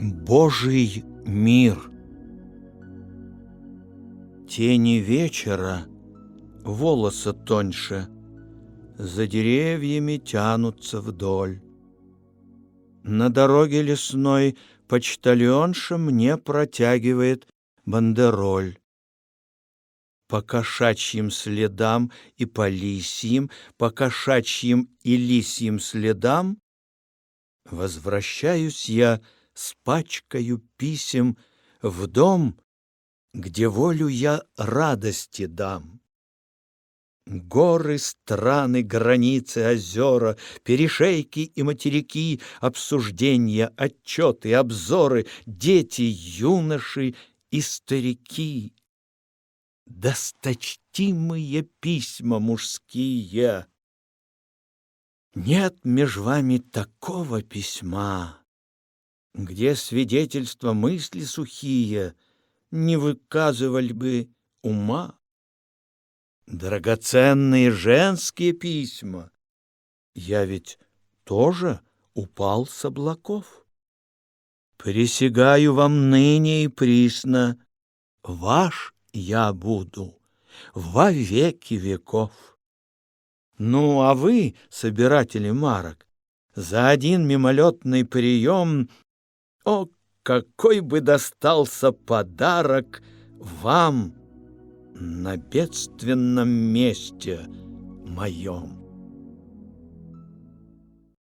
Божий мир. Тени вечера, волоса тоньше, За деревьями тянутся вдоль. На дороге лесной почтальонша Мне протягивает бандероль. По кошачьим следам и по лисьим, По кошачьим и лисьим следам Возвращаюсь я с пачкою писем в дом, где волю я радости дам. Горы, страны, границы, озера, перешейки и материки, обсуждения, отчеты, обзоры, дети, юноши и старики. Досточтимые письма мужские. Нет меж вами такого письма, где свидетельства мысли сухие не выказывали бы ума. Драгоценные женские письма. Я ведь тоже упал с облаков. Присягаю вам ныне и присно, ваш я буду во веки веков. Ну, а вы, собиратели марок, за один мимолетный прием о, какой бы достался подарок вам на бедственном месте моем!